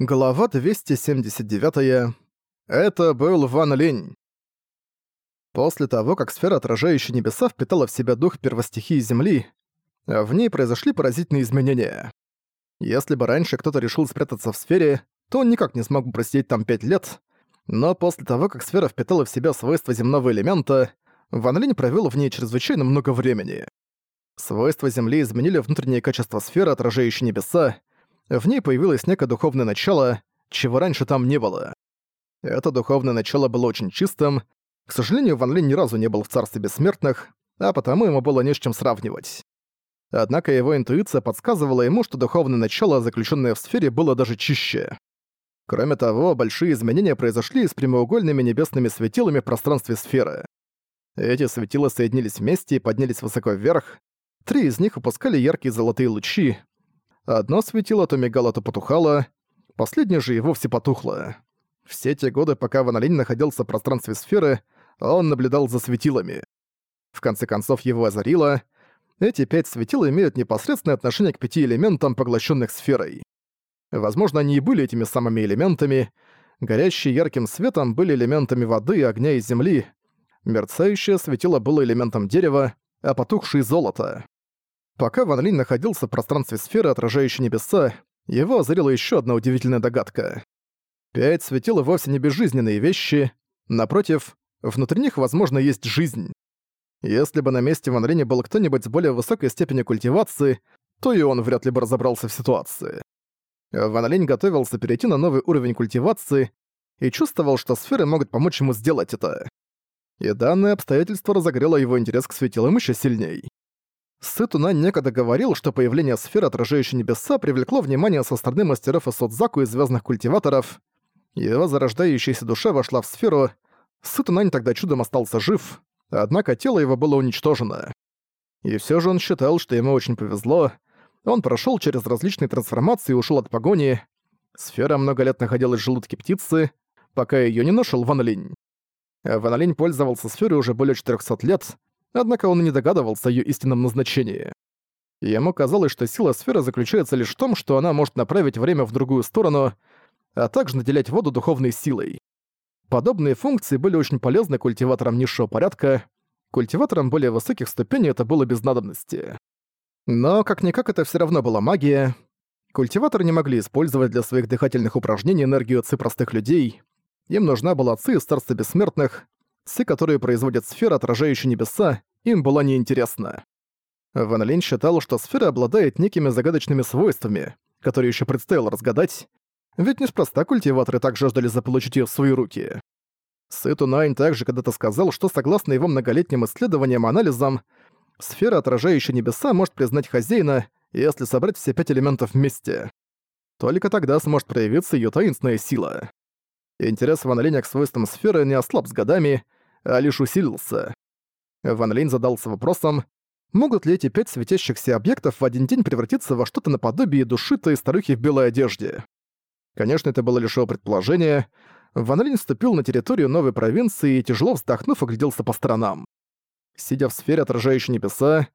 Глава 279. Это был Ван Линь. После того, как сфера, отражающая небеса, впитала в себя дух первостихии Земли, в ней произошли поразительные изменения. Если бы раньше кто-то решил спрятаться в сфере, то он никак не смог бы просидеть там пять лет, но после того, как сфера впитала в себя свойства земного элемента, Ван Линь провёл в ней чрезвычайно много времени. Свойства Земли изменили внутренние качества сферы, отражающей небеса, в ней появилось некое духовное начало, чего раньше там не было. Это духовное начало было очень чистым. К сожалению, Ван Линь ни разу не был в царстве бессмертных, а потому ему было не с чем сравнивать. Однако его интуиция подсказывала ему, что духовное начало, заключенное в сфере, было даже чище. Кроме того, большие изменения произошли с прямоугольными небесными светилами в пространстве сферы. Эти светила соединились вместе и поднялись высоко вверх. Три из них выпускали яркие золотые лучи, Одно светило то мигало, то потухало, последнее же и вовсе потухло. Все те годы, пока Ван Линь находился в пространстве сферы, он наблюдал за светилами. В конце концов его озарило. Эти пять светил имеют непосредственное отношение к пяти элементам, поглощенных сферой. Возможно, они и были этими самыми элементами. Горящие ярким светом были элементами воды, огня и земли. Мерцающее светило было элементом дерева, а потухшее — золото. Пока Ван Линь находился в пространстве сферы, отражающей небеса, его озарила еще одна удивительная догадка. Пять светила вовсе не безжизненные вещи, напротив, внутри них, возможно, есть жизнь. Если бы на месте Ван Линя был кто-нибудь с более высокой степенью культивации, то и он вряд ли бы разобрался в ситуации. Ван Линь готовился перейти на новый уровень культивации и чувствовал, что сферы могут помочь ему сделать это. И данное обстоятельство разогрело его интерес к светилам еще сильней. Сытуна некогда говорил, что появление сферы, отражающей небеса, привлекло внимание со стороны мастеров и и звездных культиваторов. Его зарождающаяся душа вошла в сферу. Сытунань тогда чудом остался жив, однако тело его было уничтожено. И все же он считал, что ему очень повезло. Он прошел через различные трансформации и ушел от погони. Сфера много лет находилась в желудке птицы, пока ее не нашел Ван Линь. Ван Линь пользовался сферой уже более 400 лет, однако он и не догадывался о её истинном назначении. Ему казалось, что сила сферы заключается лишь в том, что она может направить время в другую сторону, а также наделять воду духовной силой. Подобные функции были очень полезны культиваторам низшего порядка, культиваторам более высоких ступеней это было без надобности. Но как-никак это всё равно была магия. Культиваторы не могли использовать для своих дыхательных упражнений энергию ци простых людей. Им нужна была ци из Царства Бессмертных, ци, которые производят сфера, отражающая небеса, им была неинтересна. Ван Линь считал, что сфера обладает некими загадочными свойствами, которые еще предстояло разгадать, ведь неспроста культиваторы так жаждали заполучить ее в свои руки. Сыту Найн также когда-то сказал, что согласно его многолетним исследованиям и анализам, сфера, отражающая небеса, может признать хозяина, если собрать все пять элементов вместе. Только тогда сможет проявиться ее таинственная сила. Интерес Ван Линя к свойствам сферы не ослаб с годами, а лишь усилился. Ван Линь задался вопросом, могут ли эти пять светящихся объектов в один день превратиться во что-то наподобие душитой старухи в белой одежде. Конечно, это было лишь его предположение. Ван Линь вступил на территорию новой провинции и, тяжело вздохнув, огляделся по сторонам. Сидя в сфере, отражающей небеса,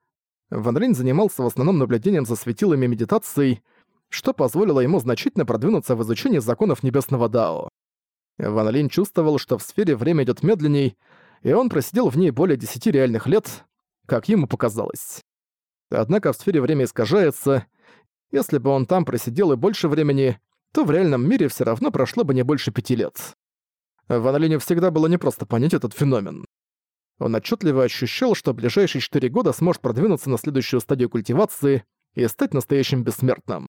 Ван Линь занимался в основном наблюдением за светилами медитацией, что позволило ему значительно продвинуться в изучении законов Небесного Дао. Ван Линь чувствовал, что в сфере время идет медленней, и он просидел в ней более десяти реальных лет, как ему показалось. Однако в сфере время искажается. Если бы он там просидел и больше времени, то в реальном мире все равно прошло бы не больше пяти лет. Ван Линю всегда было непросто понять этот феномен. Он отчетливо ощущал, что в ближайшие четыре года сможет продвинуться на следующую стадию культивации и стать настоящим бессмертным.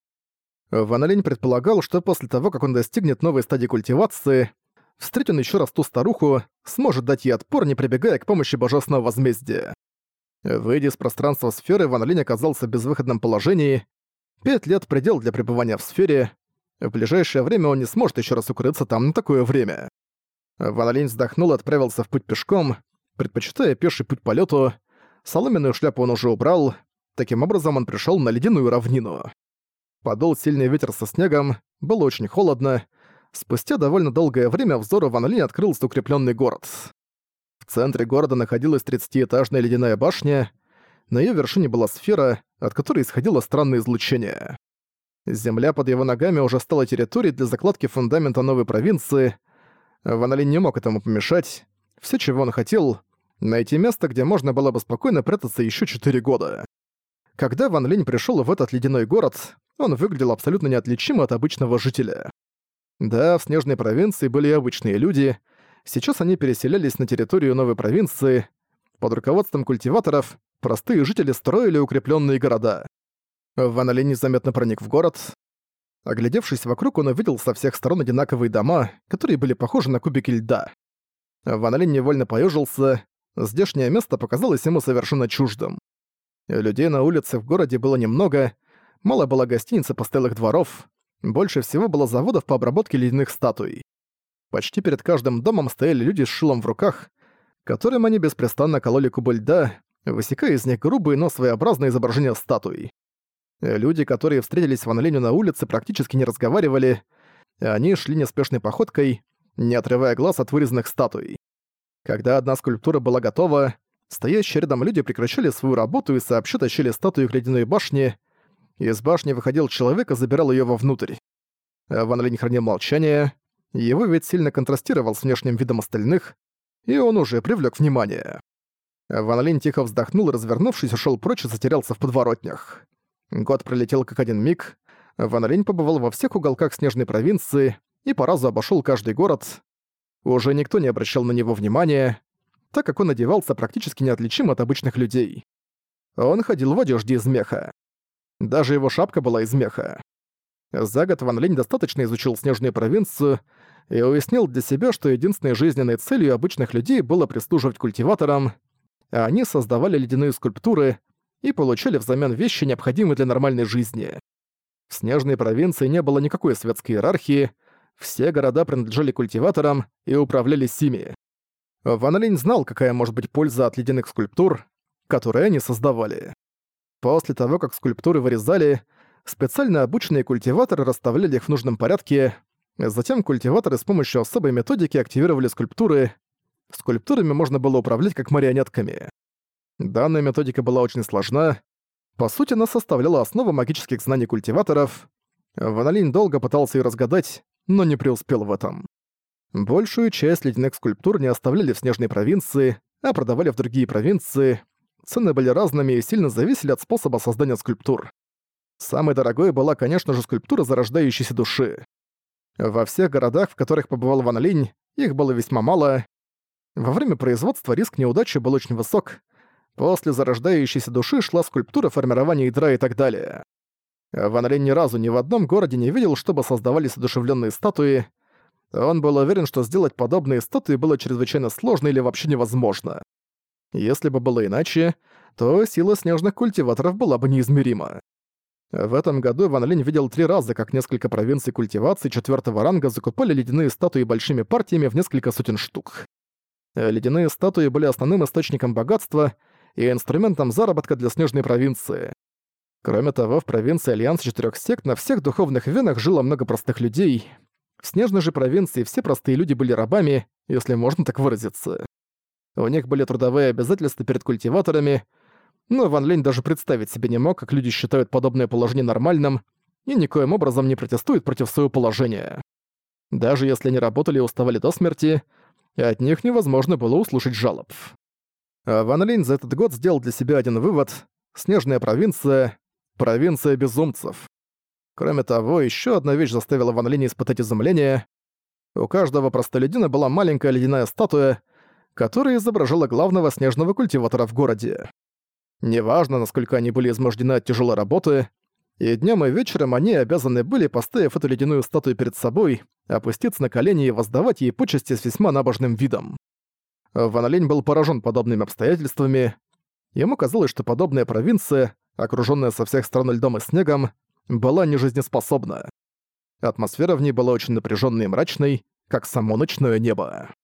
Ван Линь предполагал, что после того, как он достигнет новой стадии культивации, встретит он еще раз ту старуху, сможет дать ей отпор, не прибегая к помощи божественного возмездия. Выйдя из пространства сферы, Ван Линь оказался в безвыходном положении. Пять лет — предел для пребывания в сфере. В ближайшее время он не сможет еще раз укрыться там на такое время. Ван Линь вздохнул и отправился в путь пешком, предпочитая пеший путь полету. Соломенную шляпу он уже убрал. Таким образом, он пришел на ледяную равнину. Подул сильный ветер со снегом, было очень холодно. Спустя довольно долгое время взору Ван Ли открылся укрепленный город. В центре города находилась 30-этажная ледяная башня. На ее вершине была сфера, от которой исходило странное излучение. Земля под его ногами уже стала территорией для закладки фундамента новой провинции. Ван Линь не мог этому помешать. Все, чего он хотел — найти место, где можно было бы спокойно прятаться еще четыре года. Когда Ван Линь пришел в этот ледяной город, он выглядел абсолютно неотличим от обычного жителя. Да, в снежной провинции были обычные люди. Сейчас они переселялись на территорию новой провинции. Под руководством культиваторов простые жители строили укрепленные города. Ван Линь незаметно проник в город. Оглядевшись вокруг, он увидел со всех сторон одинаковые дома, которые были похожи на кубики льда. Ван Линь невольно поёжился. Здешнее место показалось ему совершенно чуждым. Людей на улице в городе было немного, мало было гостиниц и постоялых дворов, больше всего было заводов по обработке ледяных статуй. Почти перед каждым домом стояли люди с шилом в руках, которым они беспрестанно кололи кубы льда, высекая из них грубые, но своеобразные изображения статуй. Люди, которые встретились в Анлине на улице, практически не разговаривали, они шли неспешной походкой, не отрывая глаз от вырезанных статуй. Когда одна скульптура была готова, стоящие рядом люди прекращали свою работу и сообща тащили статую к ледяной башне. Из башни выходил человек и забирал ее вовнутрь. Ван Линь хранил молчание. Его вид сильно контрастировал с внешним видом остальных, и он уже привлек внимание. Ван Линь тихо вздохнул и, развернувшись, ушел прочь и затерялся в подворотнях. Год пролетел как один миг. Ван Линь побывал во всех уголках снежной провинции и по разу обошел каждый город. Уже никто не обращал на него внимания, так как он одевался практически неотличим от обычных людей. Он ходил в одежде из меха. Даже его шапка была из меха. За год Ван Линь достаточно изучил снежную провинцию и уяснил для себя, что единственной жизненной целью обычных людей было прислуживать культиваторам, а они создавали ледяные скульптуры и получали взамен вещи, необходимые для нормальной жизни. В снежной провинции не было никакой светской иерархии, все города принадлежали культиваторам и управлялись ими. Ван Линь знал, какая может быть польза от ледяных скульптур, которые они создавали. После того, как скульптуры вырезали, специально обученные культиваторы расставляли их в нужном порядке, затем культиваторы с помощью особой методики активировали скульптуры. Скульптурами можно было управлять как марионетками. Данная методика была очень сложна. По сути, она составляла основу магических знаний культиваторов. Ван долго пытался ее разгадать, но не преуспел в этом. Большую часть ледяных скульптур не оставляли в снежной провинции, а продавали в другие провинции. Цены были разными и сильно зависели от способа создания скульптур. Самой дорогой была, конечно же, скульптура зарождающейся души. Во всех городах, в которых побывал Ван Линь, их было весьма мало. Во время производства риск неудачи был очень высок. После зарождающейся души шла скульптура формирования ядра и так далее. Ван Линь ни разу ни в одном городе не видел, чтобы создавались одушевленные статуи, он был уверен, что сделать подобные статуи было чрезвычайно сложно или вообще невозможно. Если бы было иначе, то сила снежных культиваторов была бы неизмерима. В этом году Ван Линь видел три раза, как несколько провинций культивации четвертого ранга закупали ледяные статуи большими партиями в несколько сотен штук. Ледяные статуи были основным источником богатства и инструментом заработка для снежной провинции. Кроме того, в провинции Альянс Четырех Сект на всех духовных венах жило много простых людей — в снежной же провинции все простые люди были рабами, если можно так выразиться. У них были трудовые обязательства перед культиваторами, но Ван Лень даже представить себе не мог, как люди считают подобное положение нормальным и никоим образом не протестуют против своего положения. Даже если они работали и уставали до смерти, от них невозможно было услышать жалоб. А Ван Линь за этот год сделал для себя один вывод — снежная провинция — провинция безумцев. Кроме того, еще одна вещь заставила Ван Линь испытать изумление. У каждого простолюдина была маленькая ледяная статуя, которая изображала главного снежного культиватора в городе. Неважно, насколько они были измождены от тяжелой работы, и днем и вечером они обязаны были, поставив эту ледяную статую перед собой, опуститься на колени и воздавать ей почести с весьма набожным видом. Ван Линь был поражен подобными обстоятельствами. Ему казалось, что подобная провинция, окруженная со всех сторон льдом и снегом, была нежизнеспособна. Атмосфера в ней была очень напряженной и мрачной, как само ночное небо.